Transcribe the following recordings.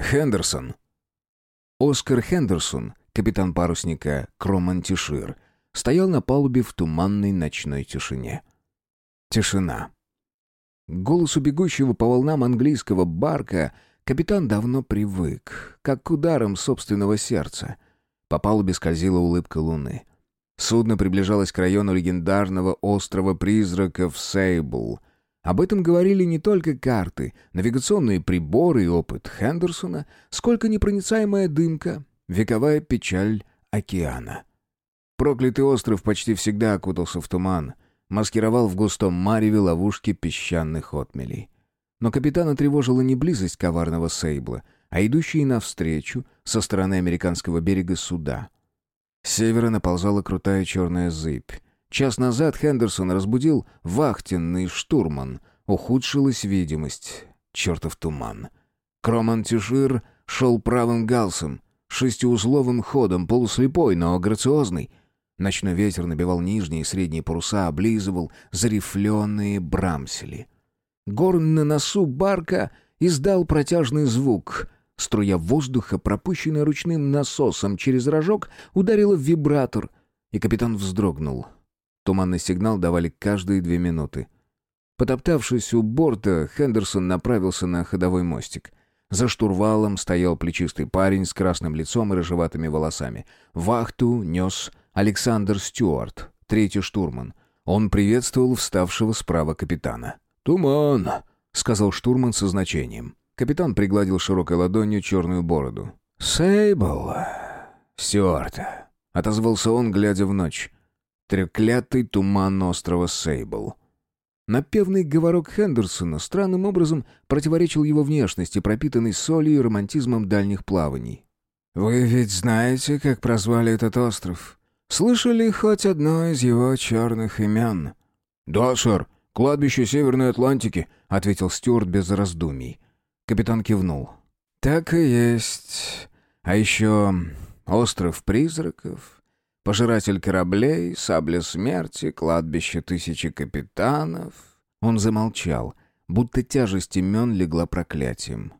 Хендерсон. Оскар Хендерсон, капитан парусника Кромантишир, стоял на палубе в туманной ночной тишине. Тишина. К голосу бегущего по волнам английского барка капитан давно привык, как к ударам собственного сердца. По палубе скользила улыбка луны. Судно приближалось к району легендарного острова призраков Сейбл — об этом говорили не только карты, навигационные приборы и опыт Хендерсона, сколько непроницаемая дымка, вековая печаль океана. Проклятый остров почти всегда окутался в туман, маскировал в густом мареве ловушки песчаных отмелей. Но капитана тревожила не близость коварного Сейбла, а идущие навстречу со стороны американского берега суда. С севера наползала крутая черная зыбь. Час назад Хендерсон разбудил вахтенный штурман. Ухудшилась видимость. Чертов туман. Кроман Тишир шел правым галсом, шестиузловым ходом, полуслепой, но грациозный. Ночной ветер набивал нижние и средние паруса, облизывал зарифленные брамсели. Горн на носу барка издал протяжный звук. Струя воздуха, пропущенная ручным насосом через рожок, ударила в вибратор, и капитан вздрогнул — Туманный сигнал давали каждые две минуты. Потоптавшись у борта, Хендерсон направился на ходовой мостик. За штурвалом стоял плечистый парень с красным лицом и рыжеватыми волосами. Вахту нес Александр Стюарт, третий штурман. Он приветствовал вставшего справа капитана. «Туман», — сказал штурман со значением. Капитан пригладил широкой ладонью черную бороду. «Сейбл, Стюарт», — отозвался он, глядя в ночь. Треклятый туман острова Сейбл. Напевный говорок Хендерсона странным образом противоречил его внешности, пропитанной солью и романтизмом дальних плаваний. «Вы ведь знаете, как прозвали этот остров? Слышали хоть одно из его черных имен?» «Да, сэр. Кладбище Северной Атлантики», — ответил Стюарт без раздумий. Капитан кивнул. «Так и есть. А еще остров призраков, Пожиратель кораблей, сабля смерти, кладбище тысячи капитанов. Он замолчал, будто тяжесть имен легла проклятием.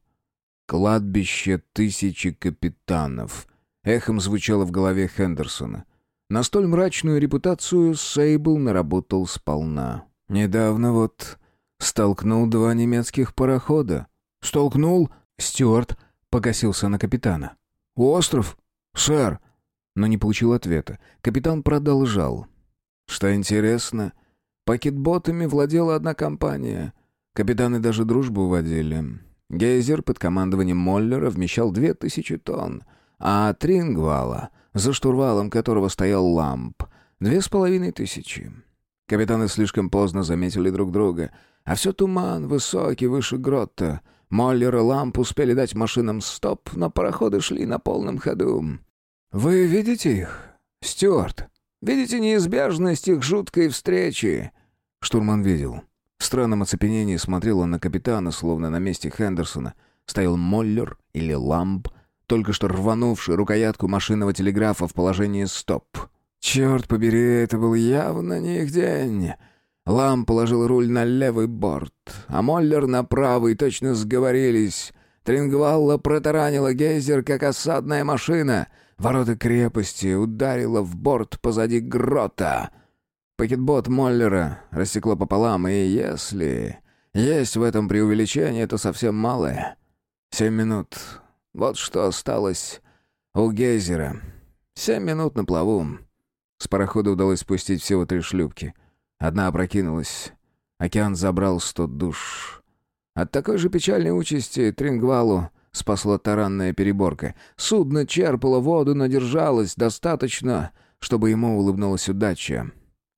«Кладбище тысячи капитанов», — эхом звучало в голове Хендерсона. На столь мрачную репутацию Сейбл наработал сполна. «Недавно вот столкнул два немецких парохода». «Столкнул?» — Стюарт покосился на капитана. «Остров? Сэр, но не получил ответа. Капитан продолжал. «Что интересно, пакетботами владела одна компания. Капитаны даже дружбу водили. Гейзер под командованием Моллера вмещал две тысячи тонн, а Трингвала, за штурвалом которого стоял Ламп, две с половиной тысячи. Капитаны слишком поздно заметили друг друга, а все туман, высокий, выше грота. Моллер и Ламп успели дать машинам стоп, но пароходы шли на полном ходу. «Вы видите их, Стюарт? Видите неизбежность их жуткой встречи?» Штурман видел. В странном оцепенении смотрел он на капитана, словно на месте Хендерсона. Стоял Моллер или Ламп, только что рванувший рукоятку машинного телеграфа в положении «стоп». «Черт побери, это был явно не их день!» Ламб положил руль на левый борт, а Моллер на правый, точно сговорились. Трингвалла протаранила гейзер, как осадная машина — Ворота крепости ударило в борт позади грота. Пакетбот Моллера рассекло пополам, и если есть в этом преувеличение, то совсем малое. Семь минут. Вот что осталось у гейзера. Семь минут на плаву. С парохода удалось спустить всего три шлюпки. Одна опрокинулась. Океан забрал сто душ. От такой же печальной участи Трингвалу спасла таранная переборка. Судно черпало воду, но держалось достаточно, чтобы ему улыбнулась удача.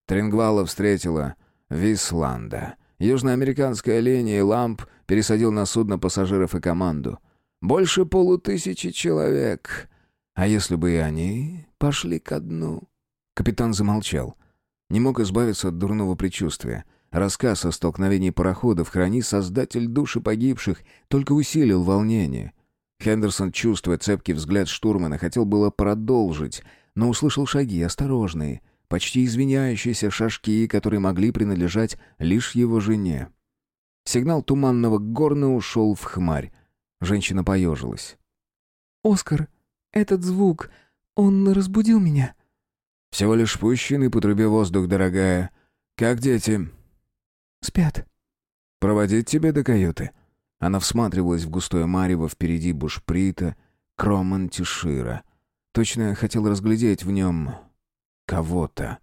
Трингвала встретила Висланда. Южноамериканская линия «Ламп» пересадил на судно пассажиров и команду. Больше полутысячи человек. А если бы и они пошли ко дну? Капитан замолчал. Не мог избавиться от дурного предчувствия — Рассказ о столкновении пароходов храни создатель души погибших только усилил волнение. Хендерсон, чувствуя цепкий взгляд штурмана, хотел было продолжить, но услышал шаги, осторожные, почти извиняющиеся шажки, которые могли принадлежать лишь его жене. Сигнал туманного горна ушел в хмарь. Женщина поежилась. «Оскар, этот звук, он разбудил меня». «Всего лишь пущенный по трубе воздух, дорогая. Как дети?» «Спят». «Проводить тебя до каюты?» Она всматривалась в густое марево впереди бушприта, Кроман Тишира. Точно хотел разглядеть в нем кого-то.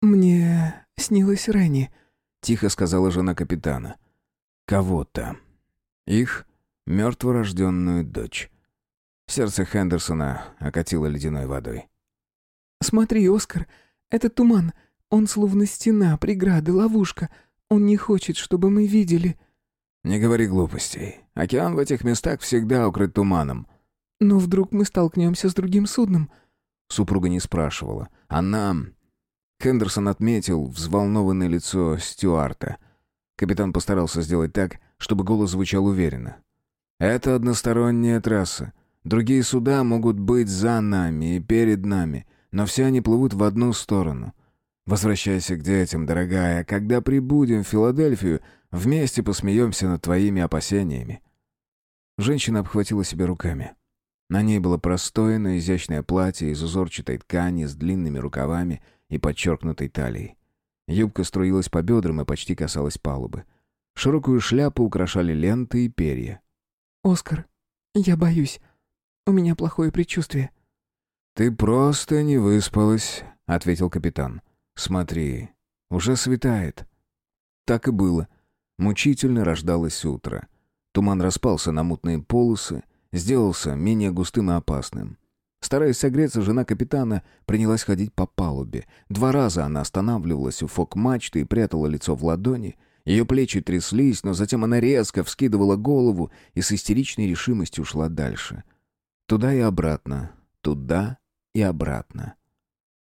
«Мне снилась Ренни», — тихо сказала жена капитана. «Кого-то. Их мертворожденную дочь». Сердце Хендерсона окатило ледяной водой. «Смотри, Оскар, этот туман, он словно стена, преграда, ловушка. Он не хочет, чтобы мы видели». «Не говори глупостей. Океан в этих местах всегда укрыт туманом». «Но вдруг мы столкнемся с другим судном?» Супруга не спрашивала. Она Хендерсон отметил взволнованное лицо Стюарта. Капитан постарался сделать так, чтобы голос звучал уверенно. «Это односторонняя трасса. Другие суда могут быть за нами и перед нами, но все они плывут в одну сторону. Возвращайся к детям, дорогая. Когда прибудем в Филадельфию, вместе посмеемся над твоими опасениями». Женщина обхватила себя руками. На ней было простое, но изящное платье из узорчатой ткани с длинными рукавами — и подчеркнутой талией. Юбка струилась по бедрам и почти касалась палубы. Широкую шляпу украшали ленты и перья. «Оскар, я боюсь. У меня плохое предчувствие». «Ты просто не выспалась», — ответил капитан. «Смотри, уже светает». Так и было. Мучительно рождалось утро. Туман распался на мутные полосы, сделался менее густым и опасным. Стараясь согреться, жена капитана принялась ходить по палубе. Два раза она останавливалась у фок-мачты и прятала лицо в ладони. Ее плечи тряслись, но затем она резко вскидывала голову и с истеричной решимостью шла дальше. Туда и обратно, туда и обратно.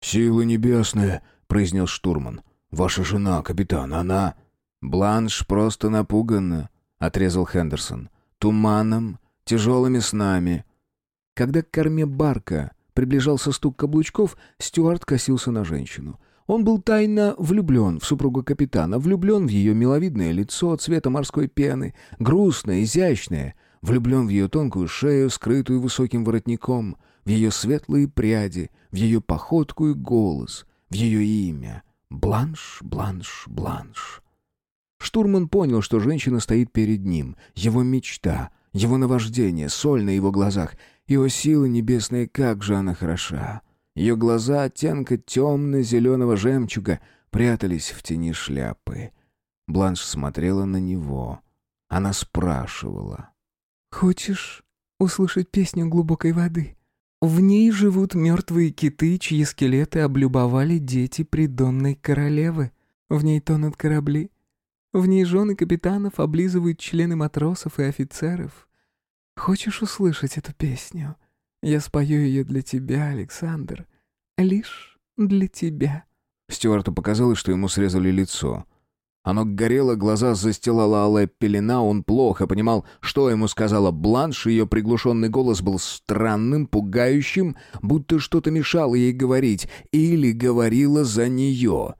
«Силы небесные», — произнес штурман. «Ваша жена, капитан, она...» «Бланш просто напугана», — отрезал Хендерсон. «Туманом, тяжелыми снами». Когда к корме барка приближался стук каблучков, Стюарт косился на женщину. Он был тайно влюблен в супругу капитана, влюблен в ее миловидное лицо цвета морской пены, грустное, изящное, влюблен в ее тонкую шею, скрытую высоким воротником, в ее светлые пряди, в ее походку и голос, в ее имя. Бланш, бланш, бланш. Штурман понял, что женщина стоит перед ним, его мечта, его наваждение, соль на его глазах, его силы небесные, как же она хороша! Ее глаза оттенка темно-зеленого жемчуга прятались в тени шляпы. Бланш смотрела на него. Она спрашивала. «Хочешь услышать песню глубокой воды? В ней живут мертвые киты, чьи скелеты облюбовали дети придонной королевы. В ней тонут корабли. В ней жены капитанов облизывают члены матросов и офицеров. Хочешь услышать эту песню? Я спою ее для тебя, Александр. Лишь для тебя». Стюарту показалось, что ему срезали лицо. Оно горело, глаза застилала алая пелена, он плохо понимал, что ему сказала Бланш, ее приглушенный голос был странным, пугающим, будто что-то мешало ей говорить, или говорила за нее.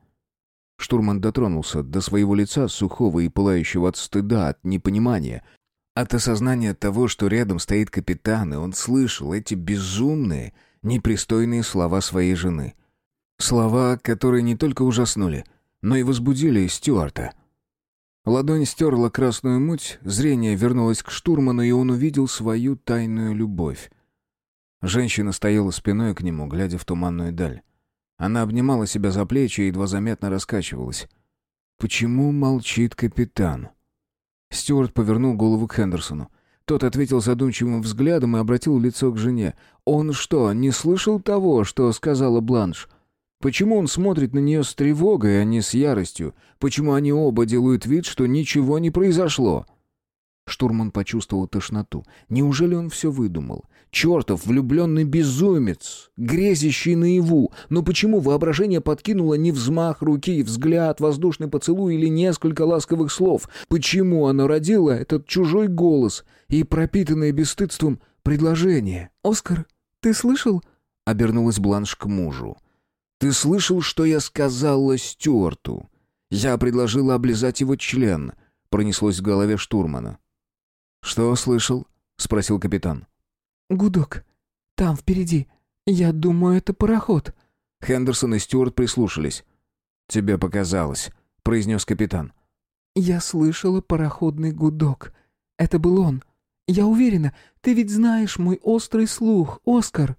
Штурман дотронулся до своего лица, сухого и пылающего от стыда, от непонимания, от осознания того, что рядом стоит капитан, и он слышал эти безумные, непристойные слова своей жены. Слова, которые не только ужаснули, но и возбудили Стюарта. Ладонь стерла красную муть, зрение вернулось к штурману, и он увидел свою тайную любовь. Женщина стояла спиной к нему, глядя в туманную даль. Она обнимала себя за плечи и едва заметно раскачивалась. «Почему молчит капитан?» Стюарт повернул голову к Хендерсону. Тот ответил задумчивым взглядом и обратил лицо к жене. «Он что, не слышал того, что сказала Бланш? Почему он смотрит на нее с тревогой, а не с яростью? Почему они оба делают вид, что ничего не произошло?» Штурман почувствовал тошноту. Неужели он все выдумал? Чертов влюбленный безумец, грезящий наяву. Но почему воображение подкинуло не взмах руки, взгляд, воздушный поцелуй или несколько ласковых слов? Почему оно родило этот чужой голос и пропитанное бесстыдством предложение? «Оскар, ты слышал?» — обернулась Бланш к мужу. «Ты слышал, что я сказала Стюарту? Я предложила облизать его член», — пронеслось в голове штурмана. «Что слышал?» — спросил капитан. «Гудок. Там, впереди. Я думаю, это пароход». Хендерсон и Стюарт прислушались. «Тебе показалось», — произнес капитан. «Я слышала пароходный гудок. Это был он. Я уверена, ты ведь знаешь мой острый слух, Оскар».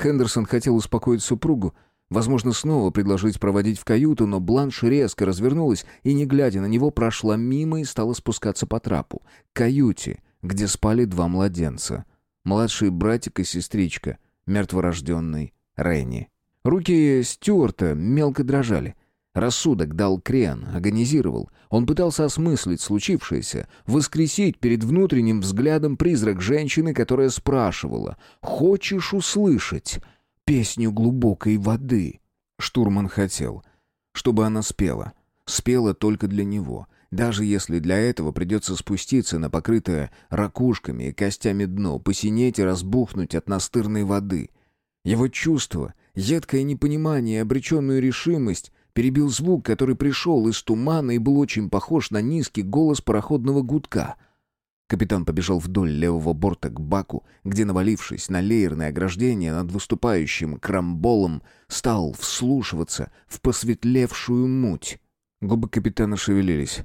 Хендерсон хотел успокоить супругу, возможно, снова предложить проводить в каюту, но Бланш резко развернулась и, не глядя на него, прошла мимо и стала спускаться по трапу. К каюте, где спали два младенца. Младший братик и сестричка, мертворожденный Ренни. Руки Стюарта мелко дрожали. Рассудок дал крен, агонизировал. Он пытался осмыслить случившееся, воскресить перед внутренним взглядом призрак женщины, которая спрашивала «Хочешь услышать песню глубокой воды?» Штурман хотел, чтобы она спела. Спела только для него, даже если для этого придется спуститься на покрытое ракушками и костями дно, посинеть и разбухнуть от настырной воды. Его чувство, едкое непонимание и обреченную решимость перебил звук, который пришел из тумана и был очень похож на низкий голос пароходного гудка. Капитан побежал вдоль левого борта к баку, где, навалившись на леерное ограждение над выступающим крамболом, стал вслушиваться в посветлевшую муть. Губы капитана шевелились.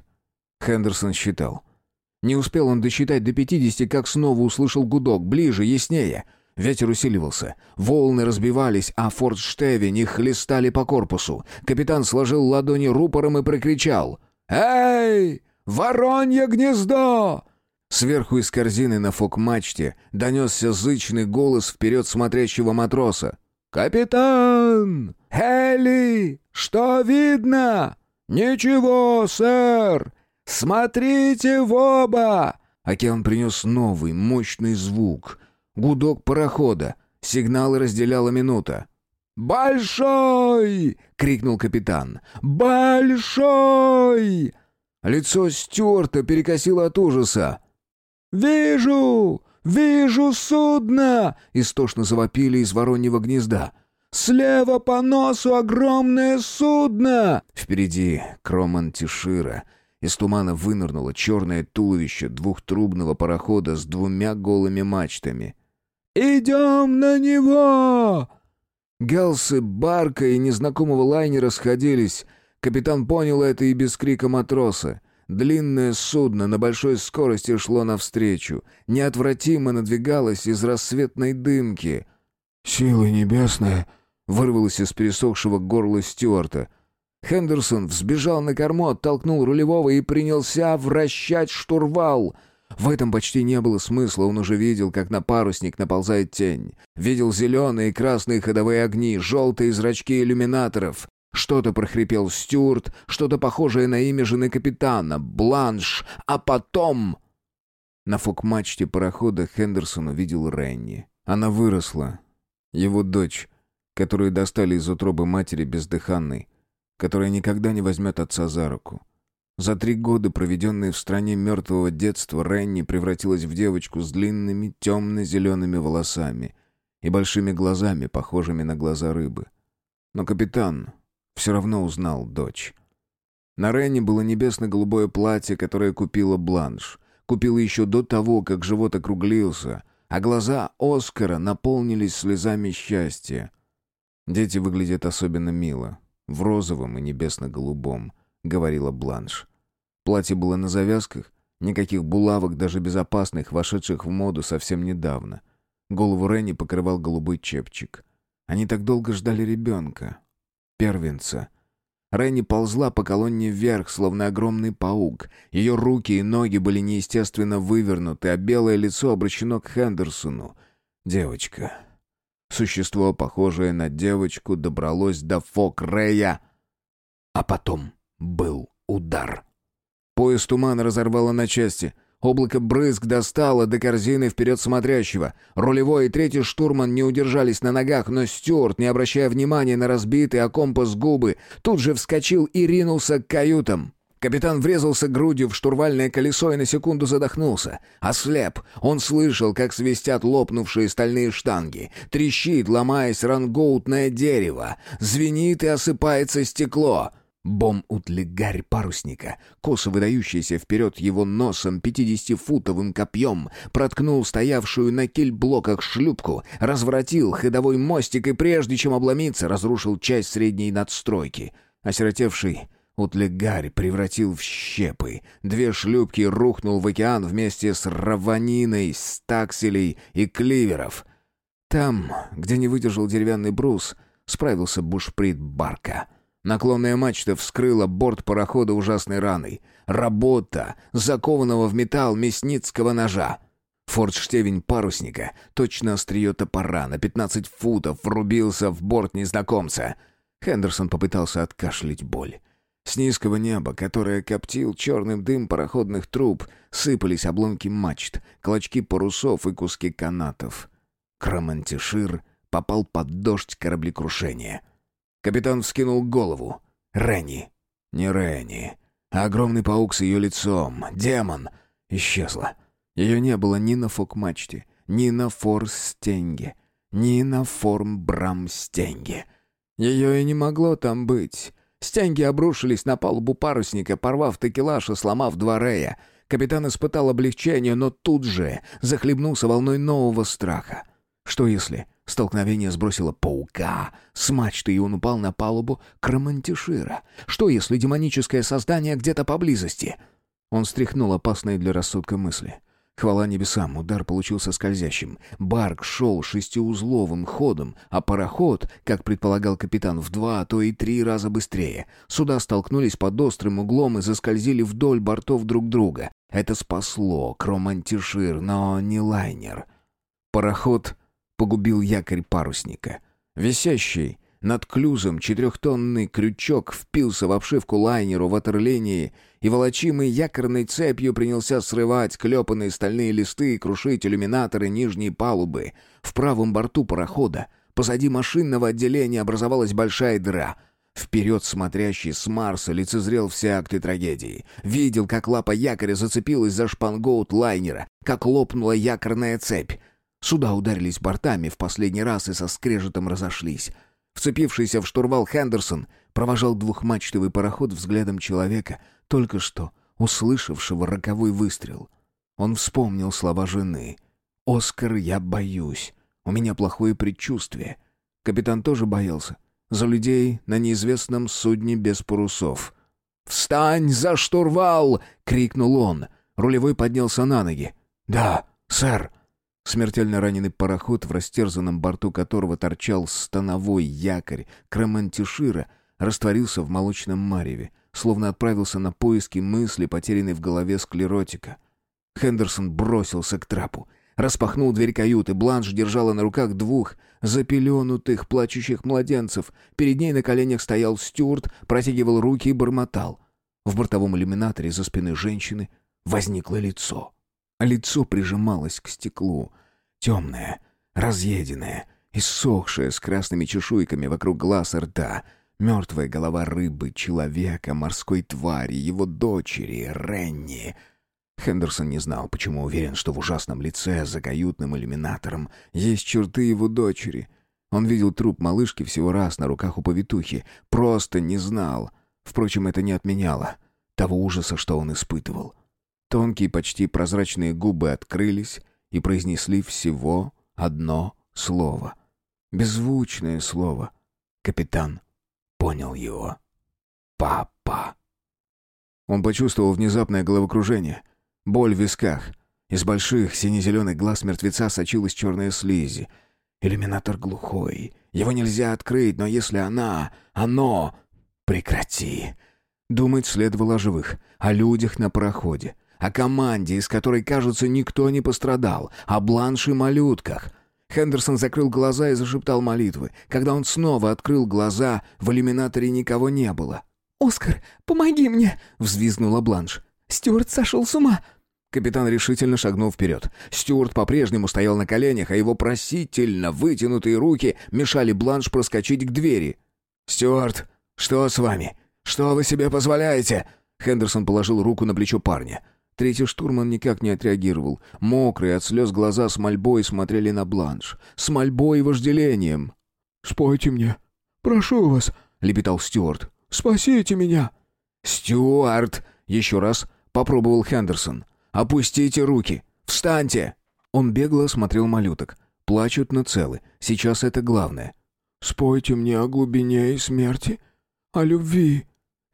Хендерсон считал. Не успел он досчитать до пятидесяти, как снова услышал гудок, ближе, яснее — Ветер усиливался. Волны разбивались, а фордштевени хлестали по корпусу. Капитан сложил ладони рупором и прокричал. «Эй! Воронье гнездо!» Сверху из корзины на фок-мачте донесся зычный голос вперед смотрящего матроса. «Капитан! Хелли! Что видно?» «Ничего, сэр! Смотрите в оба!» Океан принес новый, мощный звук — Гудок парохода. Сигналы разделяла минута. «Большой!» — крикнул капитан. «Большой!» Лицо Стюарта перекосило от ужаса. «Вижу! Вижу судно!» — истошно завопили из вороньего гнезда. «Слева по носу огромное судно!» Впереди Кроман Тишира. Из тумана вынырнуло черное туловище двухтрубного парохода с двумя голыми мачтами. «Идем на него!» Галсы Барка и незнакомого лайнера сходились. Капитан понял это и без крика матроса. Длинное судно на большой скорости шло навстречу. Неотвратимо надвигалось из рассветной дымки. «Силы небесные!» — вырвалось из пересохшего горла Стюарта. Хендерсон взбежал на корму, оттолкнул рулевого и принялся вращать штурвал — в этом почти не было смысла, он уже видел, как на парусник наползает тень. Видел зеленые и красные ходовые огни, желтые зрачки иллюминаторов. Что-то прохрипел Стюарт, что-то похожее на имя жены капитана, Бланш, а потом... На фок-мачте парохода Хендерсон увидел Ренни. Она выросла. Его дочь, которую достали из утробы матери бездыханной, которая никогда не возьмет отца за руку. За три года, проведенные в стране мертвого детства, Ренни превратилась в девочку с длинными темно-зелеными волосами и большими глазами, похожими на глаза рыбы. Но капитан все равно узнал дочь. На Ренни было небесно-голубое платье, которое купила Бланш. Купила еще до того, как живот округлился, а глаза Оскара наполнились слезами счастья. Дети выглядят особенно мило, в розовом и небесно-голубом —— говорила Бланш. Платье было на завязках, никаких булавок, даже безопасных, вошедших в моду совсем недавно. Голову Ренни покрывал голубой чепчик. Они так долго ждали ребенка. Первенца. Ренни ползла по колонне вверх, словно огромный паук. Ее руки и ноги были неестественно вывернуты, а белое лицо обращено к Хендерсону. Девочка. Существо, похожее на девочку, добралось до Фок Рея. А потом был удар. Пояс тумана разорвало на части. Облако брызг достало до корзины вперед смотрящего. Рулевой и третий штурман не удержались на ногах, но Стюарт, не обращая внимания на разбитые о компас губы, тут же вскочил и ринулся к каютам. Капитан врезался грудью в штурвальное колесо и на секунду задохнулся. Ослеп. Он слышал, как свистят лопнувшие стальные штанги. Трещит, ломаясь рангоутное дерево. Звенит и осыпается стекло. Бом-утлигарь парусника, косо выдающийся вперед его носом пятидесятифутовым копьем, проткнул стоявшую на киль-блоках шлюпку, разворотил ходовой мостик и прежде чем обломиться, разрушил часть средней надстройки. Осиротевший утлигарь превратил в щепы. Две шлюпки рухнул в океан вместе с раваниной, стакселей и кливеров. Там, где не выдержал деревянный брус, справился бушприт барка — Наклонная мачта вскрыла борт парохода ужасной раной. Работа закованного в металл мясницкого ножа. Фордштевень парусника, точно острие топора, на 15 футов врубился в борт незнакомца. Хендерсон попытался откашлять боль. С низкого неба, которое коптил черным дым пароходных труб, сыпались обломки мачт, клочки парусов и куски канатов. Крамантишир попал под дождь кораблекрушения. Капитан вскинул голову. Ренни. Не Ренни. А огромный паук с ее лицом. Демон. Исчезла. Ее не было ни на фокмачте, ни на форстенге, ни на формбрамстенге. Ее и не могло там быть. Стенги обрушились на палубу парусника, порвав такелаж и сломав два рея. Капитан испытал облегчение, но тут же захлебнулся волной нового страха. Что если Столкновение сбросило паука с мачты, и он упал на палубу Крамантишира. Что, если демоническое создание где-то поблизости? Он стряхнул опасные для рассудка мысли. Хвала небесам, удар получился скользящим. Барк шел шестиузловым ходом, а пароход, как предполагал капитан, в два, а то и три раза быстрее. Суда столкнулись под острым углом и заскользили вдоль бортов друг друга. Это спасло Кромантишир, но не лайнер. Пароход погубил якорь парусника. Висящий над клюзом четырехтонный крючок впился в обшивку лайнеру ватерлинии, и волочимый якорной цепью принялся срывать клепанные стальные листы и крушить иллюминаторы нижней палубы. В правом борту парохода, позади машинного отделения, образовалась большая дыра — Вперед смотрящий с Марса лицезрел все акты трагедии. Видел, как лапа якоря зацепилась за шпангоут лайнера, как лопнула якорная цепь. Суда ударились бортами в последний раз и со скрежетом разошлись. Вцепившийся в штурвал Хендерсон провожал двухмачтовый пароход взглядом человека, только что услышавшего роковой выстрел. Он вспомнил слова жены. «Оскар, я боюсь. У меня плохое предчувствие». Капитан тоже боялся. За людей на неизвестном судне без парусов. «Встань за штурвал!» — крикнул он. Рулевой поднялся на ноги. «Да, сэр!» Смертельно раненый пароход, в растерзанном борту которого торчал становой якорь Крамантишира, растворился в молочном мареве, словно отправился на поиски мысли, потерянной в голове склеротика. Хендерсон бросился к трапу. Распахнул дверь каюты. Бланш держала на руках двух запеленутых, плачущих младенцев. Перед ней на коленях стоял Стюарт, протягивал руки и бормотал. В бортовом иллюминаторе за спиной женщины возникло лицо. Лицо прижималось к стеклу. Темное, разъеденное, иссохшее, с красными чешуйками вокруг глаз и рта. Мертвая голова рыбы, человека, морской твари, его дочери, Ренни. Хендерсон не знал, почему уверен, что в ужасном лице за каютным иллюминатором есть черты его дочери. Он видел труп малышки всего раз на руках у повитухи. Просто не знал. Впрочем, это не отменяло того ужаса, что он испытывал. Тонкие, почти прозрачные губы открылись и произнесли всего одно слово. Беззвучное слово. Капитан понял его. «Папа». Он почувствовал внезапное головокружение, боль в висках. Из больших сине-зеленых глаз мертвеца сочилась черная слизи. Иллюминатор глухой. Его нельзя открыть, но если она... Оно... Прекрати. Думать следовало о живых, о людях на проходе, о команде, из которой, кажется, никто не пострадал, о бланше-малютках. Хендерсон закрыл глаза и зашептал молитвы. Когда он снова открыл глаза, в иллюминаторе никого не было. «Оскар, помоги мне!» — взвизгнула Бланш. «Стюарт сошел с ума!» Капитан решительно шагнул вперед. Стюарт по-прежнему стоял на коленях, а его просительно вытянутые руки мешали Бланш проскочить к двери. «Стюарт, что с вами? Что вы себе позволяете?» Хендерсон положил руку на плечо парня. Третий штурман никак не отреагировал. Мокрые от слез глаза с мольбой смотрели на бланш. С мольбой и вожделением. «Спойте мне. Прошу вас», — лепетал Стюарт. Спасите меня!» «Стюарт!» — еще раз попробовал Хендерсон. «Опустите руки! Встаньте!» Он бегло осмотрел малюток. Плачут, но целы. Сейчас это главное. «Спойте мне о глубине и смерти, о любви».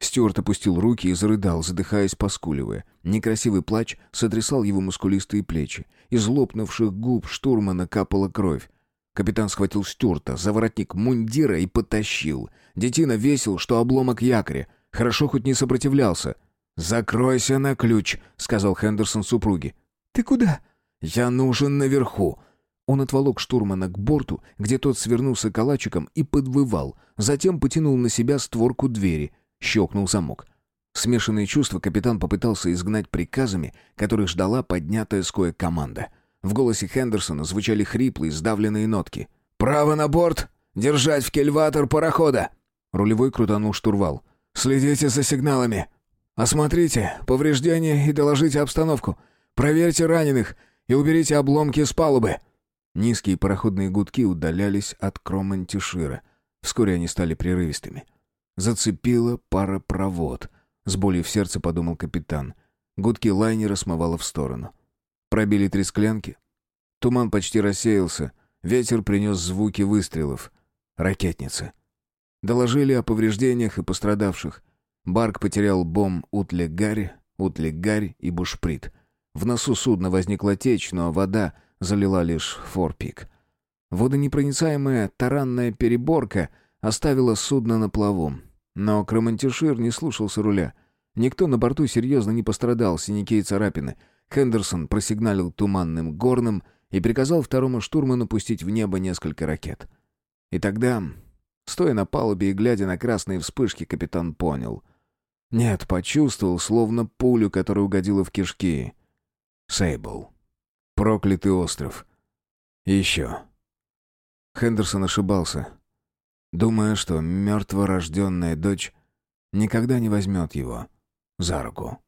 Стюарт опустил руки и зарыдал, задыхаясь, поскуливая. Некрасивый плач сотрясал его мускулистые плечи. Из лопнувших губ штурмана капала кровь. Капитан схватил Стюарта за воротник мундира и потащил. Детина весил, что обломок якоря. Хорошо хоть не сопротивлялся. «Закройся на ключ», — сказал Хендерсон супруге. «Ты куда?» «Я нужен наверху». Он отволок штурмана к борту, где тот свернулся калачиком и подвывал. Затем потянул на себя створку двери. Щелкнул замок. Смешанные чувства капитан попытался изгнать приказами, которых ждала поднятая с коек команда. В голосе Хендерсона звучали хриплые, сдавленные нотки. «Право на борт! Держать в кельватор парохода!» Рулевой крутанул штурвал. «Следите за сигналами!» «Осмотрите повреждения и доложите обстановку. Проверьте раненых и уберите обломки с палубы». Низкие пароходные гудки удалялись от Кромантишира. Вскоре они стали прерывистыми. Зацепила паропровод. С болью в сердце подумал капитан. Гудки лайнера смывало в сторону. Пробили три склянки. Туман почти рассеялся. Ветер принес звуки выстрелов. Ракетницы. Доложили о повреждениях и пострадавших. Барк потерял бом Утлегарь, Утлегарь и Бушприт. В носу судна возникла течь, но вода залила лишь форпик. Водонепроницаемая таранная переборка оставила судно на плаву. Но Кромантишир не слушался руля. Никто на борту серьезно не пострадал, синяки и царапины. Хендерсон просигналил туманным горным и приказал второму штурману пустить в небо несколько ракет. И тогда, стоя на палубе и глядя на красные вспышки, капитан понял. Нет, почувствовал, словно пулю, которая угодила в кишки. Сейбл. Проклятый остров. еще. Хендерсон ошибался, думая, что мертворожденная дочь никогда не возьмет его за руку.